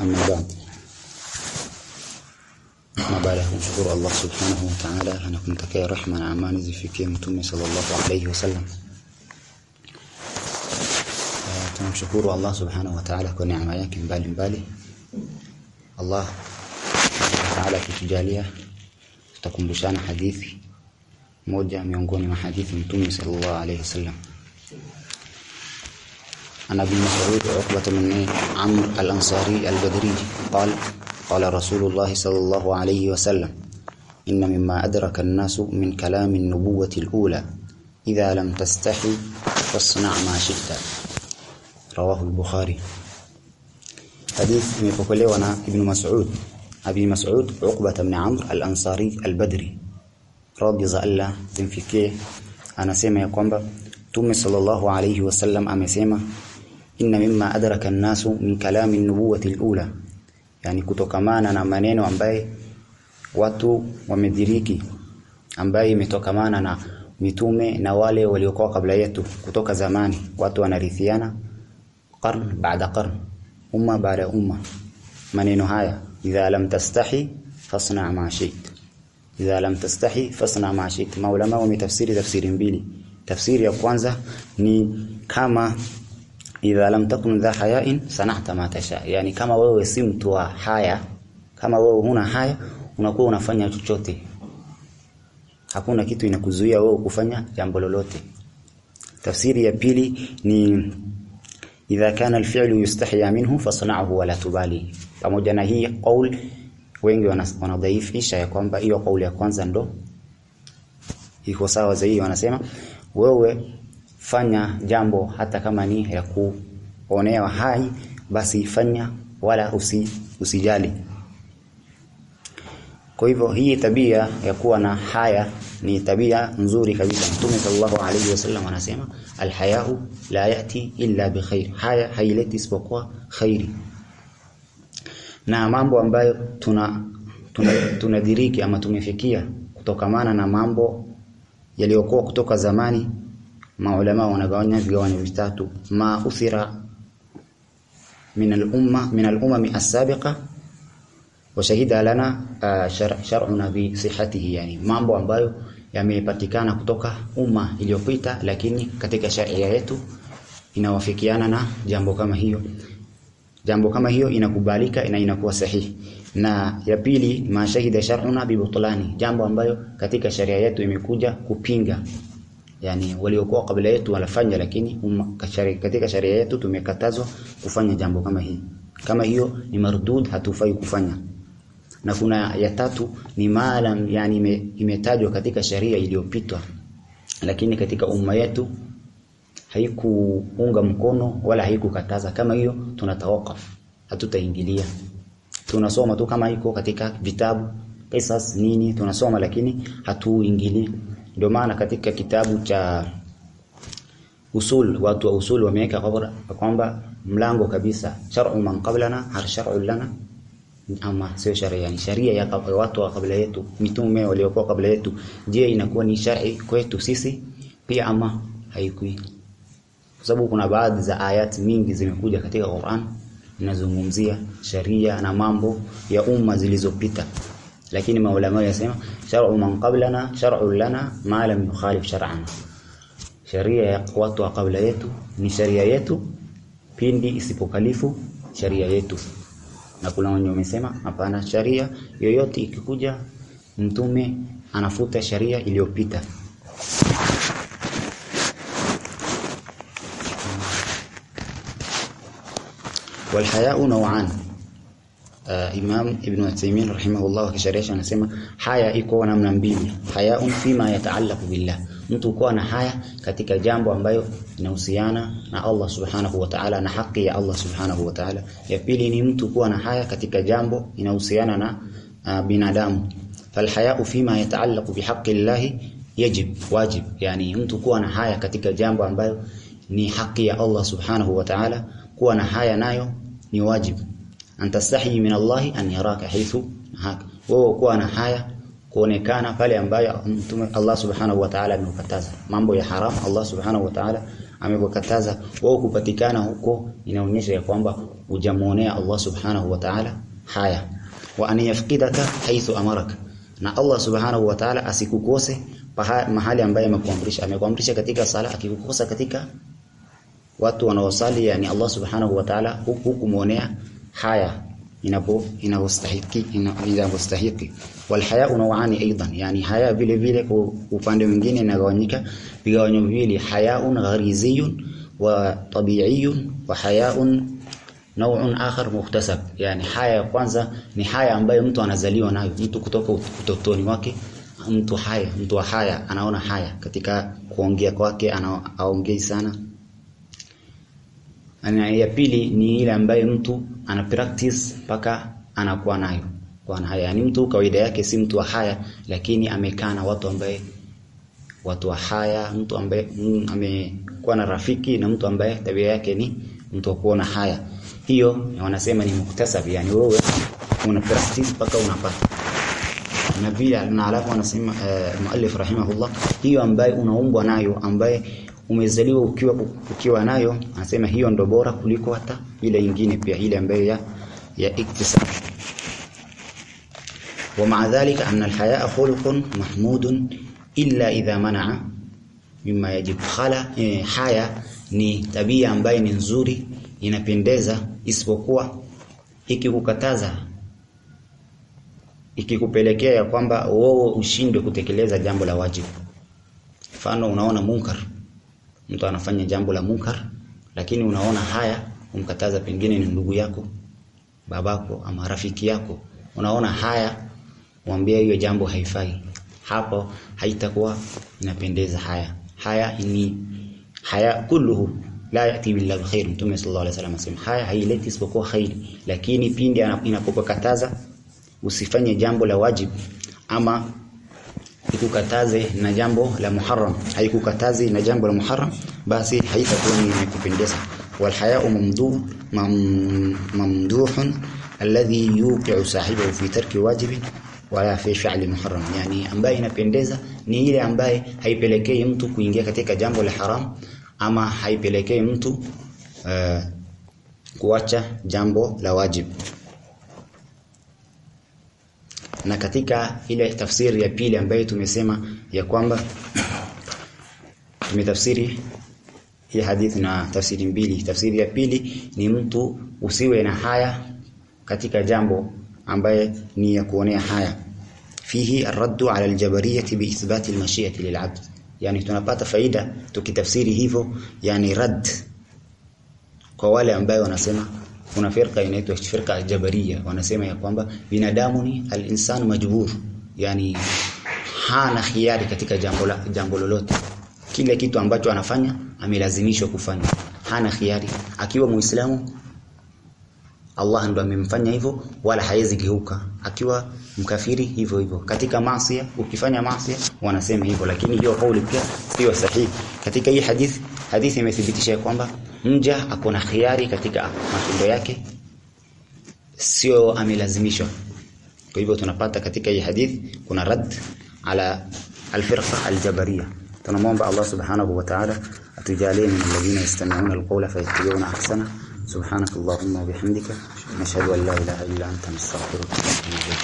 أما بعد ما بعده شكر الله سبحانه وتعالى أنا كنت كي رحمة عمان زي في كي متومي صلى الله عليه وسلم. تمام شكر الله سبحانه وتعالى كون عمانك مبالي بالي الله تعالى في تجالية تكون بشأن حديثي موجة من ما حديث متومي صلى الله عليه وسلم. عن أبي مسعود عقبة بن عمرو الأنصاري البدري قال قال رسول الله صلى الله عليه وسلم إن مما أدرك الناس من كلام النبوة الأولى إذا لم تستحي فاصنع ما شئت. رواه البخاري. حديث imepokelewa na Ibn Mas'ud Abi Mas'ud Uqbah ibn Amr al-Ansari al-Badri radhi za Allah zimfikie anasema ya kwamba Mtume sallallahu alayhi wasallam amesema inna mimma adraka an-nasu min kalami an-nubuwati al-ula. Yani kutokamana na maneno ambaye watu wamediriki ambaye imetokamana na mitume na wale waliokuwa kabla yetu kutoka zamani. Watu wanarithiana qarn baada qarn umma baada umma. Maneno haya idha lam tastahi fasna ma shi'ta. Idha lam tastahi fasna ma shi'ta. Maulama wametafsiri tafsiri mbili. Tafsiri ya kwanza ni kama idha lam takun dha haya'in sana'ta ma tasha. Yani kama wewe si mtu wa haya kama wewe huna haya unakuwa unafanya chochote. Hakuna kitu inakuzuia wewe kufanya jambo lolote. Tafsiri ya pili ni idha kana alfi'lu yustahya minhu fasna'hu wala tubali. Pamoja na hii qaul wengi wanadhaifisha ya kwamba hiyo kauli ya kwanza ndo iko sawa zaidi wanasema wewe fanya jambo hata kama ni ya kuonewa hai basi fanya wala usi, usijali. Kwa hivyo hii tabia ya kuwa na haya ni tabia nzuri kabisa. Mtume sallallahu alaihi wasallam anasema alhayau la yati illa bikhair haya haileti isipokuwa khairi. Na mambo ambayo tuna tunadiriki tuna ama tumefikia kutokamana na mambo yaliyokuwa kutoka zamani maulama wanagawanya vigawanyo vitatu. Ma uthira min al-umma min al-umami as-sabiqa wa shahida lana uh, shar'una bi sihhatihi yani mambo ambayo yamepatikana kutoka umma iliyopita lakini katika sharia yetu inawafikiana na jambo kama hiyo. Jambo kama hiyo inakubalika na inakuwa sahihi. Na ya pili mashahida shar'una bi butlani jambo ambayo katika sharia yetu imekuja kupinga yani waliokuwa kabla yetu wanafanya lakini umma, katika sharia yetu tumekatazwa kufanya jambo kama hii. Kama hiyo ni mardud hatufai kufanya. Na kuna ya tatu ni maalam yani imetajwa katika sharia iliyopitwa. Lakini katika umma yetu haikuunga mkono wala haikukataza. Kama hiyo tunatawakaf hatutaingilia. Tunasoma tu kama iko katika vitabu qisas nini tunasoma lakini hatuingilii ndio maana katika kitabu cha usul watu wa usul wameweka kwamba mlango kabisa shar'u man qablana har shar'u lana ama sio sharia yani sharia ya watu wa kabla yetu mitume waliokuwa kabla yetu. Je inakuwa ni shar'i kwetu sisi? Pia ama haikui? Kwa sababu kuna baadhi za ayat mingi zimekuja katika Qur'an inazungumzia sharia na mambo ya umma zilizopita lakini maulama yasema shar'u man qablana shar'u lana ma lam yukhalif shar'ana sharia ya watu wa kabla yetu ni sharia yetu pindi isipokalifu sharia yetu na kuna wenye wamesema hapana sharia yoyote ikikuja mtume anafuta sharia iliyopita والحياء نوعان uh, Imam Ibn Uthaymeen rahimahullah kisharisha anasema haya iko namna mbili. Hayaun fima yataallaqu billah. Mtu kuwa na haya katika jambo ambayo inahusiana na Allah subhanahu wa ta'ala na haki ya Allah subhanahu wa ta'ala. Ya pili ni mtu kuwa na haya katika jambo inahusiana na uh, binadamu. Falhayau fima yataallaqu bihaqqi yajib wajib. Yani mtu kuwa na haya katika jambo ambayo ni haki ya Allah subhanahu wa ta'ala kuwa na haya nayo ni wajibu antastahi min Allah an yaraka haythu haka wewe kuwa na haya kuonekana pale ambayo mtume Allah subhanahu wa ta'ala amekataza mambo ya haram Allah subhanahu wa ta'ala amekukataza. Wewe kupatikana huko inaonyesha kwamba hujamuonea Allah subhanahu wa ta'ala haya. Wa an yafqidaka haythu amaraka. Na Allah subhanahu wa ta'ala asikukose mahali ambaye amekuamrisha. Amekuamrisha katika sala akikukosa katika watu wanaosali yani Allah subhanahu wa ta'ala huku kumuonea haya inapo inastahiki inastahiki wal haya unawani aidan yani haya vile vile upande mwingine inagawanyika vigawanyo viwili hayaun ghariziyun wa tabi'iyun wa hayaun nau'un akhar mukhtasab yani haya kwanza ni haya ambayo mtu anazaliwa nayo mtu kutoka utotoni wake mtu haya mtu wa haya anaona haya katika kuongea kwake anaongei sana ana ya pili ni ile ambayo mtu ana practice mpaka anakuwa nayo. Kwa haya yani mtu kawaida yake si mtu wa haya lakini amekaa na watu ambaye watu wa haya mtu ambaye mm, amekuwa na rafiki na mtu ambaye tabia yake ni mtu wa kuona haya. Hiyo wanasema ni muktasab yani wewe una practice mpaka unapata. Na vile na alafu wanasema uh, muallif rahimahullah hiyo ambaye unaumbwa nayo ambaye umezaliwa ukiwa ukiwa nayo, anasema hiyo ndo bora kuliko hata ile nyingine, pia ile ambayo ya ya iktisab. Wa ma'a dhalika anna alhayaa khuluqun mahmudun illa idha mana'a mimma yajib khala. Eh, haya ni tabia ambayo ni nzuri, inapendeza, isipokuwa ikikukataza ikikupelekea ya kwamba wewe ushindwe kutekeleza jambo la wajibu. Mfano, unaona munkar mtu anafanya jambo la munkar lakini unaona haya umkataza pengine ni ndugu yako babako ama rafiki yako. Unaona haya mwambie hiyo jambo haifai. Hapo haitakuwa inapendeza haya. Haya ni haya kulluhu la yati illa alkhair mtume sallallahu alaihi wasallam asema haya haileti isipokuwa khairi lakini pindi inapokataza usifanye jambo la wajibu ama ikukataze na jambo la muharram. Haikukatazi na jambo la muharram basi haitakuwa ni kupendeza. Haya'u mamduh mamduhun alladhi yuqi'u sahibahu fi tarki wajibi wala fi fi'li muharram. Yani ambaye inapendeza ni ile ambaye haipelekei mtu kuingia katika jambo la haram ama haipelekei mtu uh, kuacha jambo la wajibu na katika ile tafsiri ya pili ambayo tumesema ya kwamba tumetafsiri hii hadithi na tafsiri mbili. Tafsiri ya pili ni mtu usiwe na haya katika jambo ambaye ni ya kuonea haya. Fihi arraddu ala aljabariyati biithbati almashiati lilabd. Yani tunapata faida tukitafsiri hivyo yani rad kwa wale ambao wanasema kuna firqa inaitwa firqa jabariya wanasema ya kwamba binadamu ni al-insan majbur yani hana hiari katika jambo la jambo lolote. Kile kitu ambacho anafanya amelazimishwa kufanya. Hana hiari. akiwa muislamu Allah ndo amemfanya hivyo wala haezi geuka. Akiwa mkafiri hivyo hivyo. Katika maasi ukifanya maasi wanasema hivyo. Lakini hiyo kauli pia sio sahihi. Katika hii hadithi hadithi imethibitisha kwamba mja akona khiari katika matendo yake sio amelazimishwa kwa hivyo tunapata katika hii hadithi kuna rad ala alfirqa aljabariya tunamwomba Allah subhanahu wa ta'ala atujalie min alladhina yastami'una alqawla fayattabi'una ahsana سبحانك اللهم وبحمدك نشهد أن لا إله إلا أنت نستغفرك ونتوب إليك